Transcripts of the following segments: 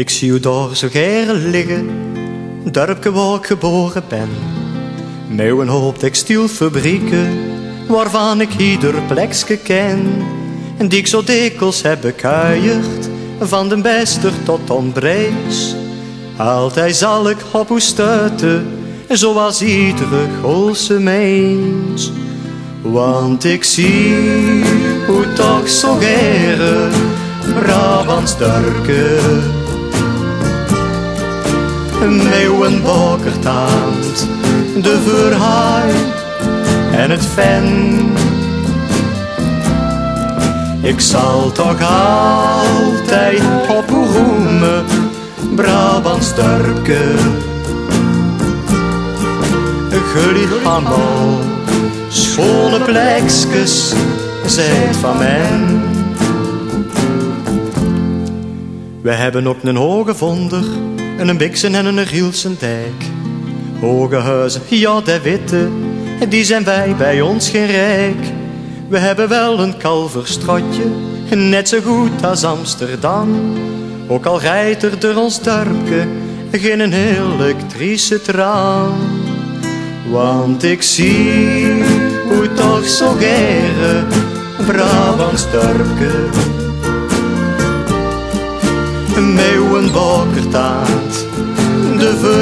Ik zie u daar zo geren liggen, dorpje waar ik geboren ben. Met een hoop textielfabrieken, waarvan ik ieder plekje ken. En die ik zo dikwijls heb van de bester tot onbrees. Altijd zal ik op u stuiten, zoals iedere Goolse mens. Want ik zie hoe toch zo geren Brabants durken. Meeuwen bokertaand, de verhaai en het ven. Ik zal toch altijd op roemen, Brabants durken. Jullie allemaal schone plekjes, zijt van men. We hebben ook een hoge vonder, en een biksen en een Gielsen dijk. Hoge huizen, ja de witte, die zijn wij bij ons geen rijk. We hebben wel een kalverstrotje, net zo goed als Amsterdam. Ook al rijdt er door ons dorpje geen elektrische tram. Want ik zie hoe toch zo gere Brabants dorpje Meeuwen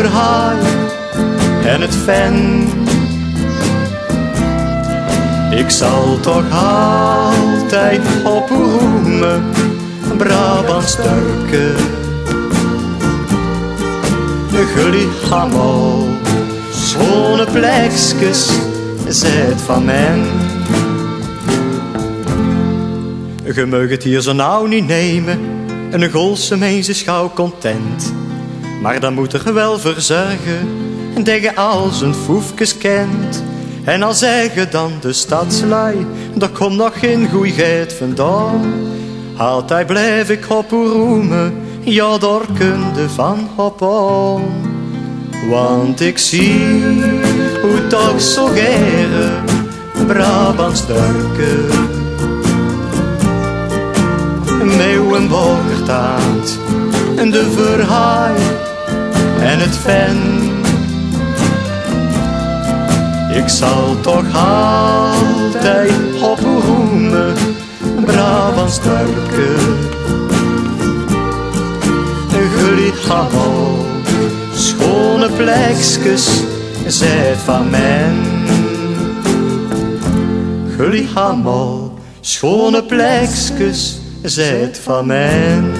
verhaal en het ven. Ik zal toch altijd op roemen, Brabants dorpje. Jullie allemaal schone plekjes, zijt van men. Je mag het hier zo nou niet nemen, en een Golse mens is gauw content. Maar dan moet er wel verzorgen, dat je al zijn foefjes kent. En al zeggen dan de stadslui, daar komt nog geen goeigheid vandaan. Altijd blijf ik op roemen, ja daar van op aan. Want ik zie hoe toch zo gere Brabants durken. Meeuwen bokertaart en de verhaai het ven. Ik zal toch altijd op roemen, Brabants durken. Jullie allemaal schone plekjes, zijt van men. Jullie allemaal schone plekjes, zijt van men.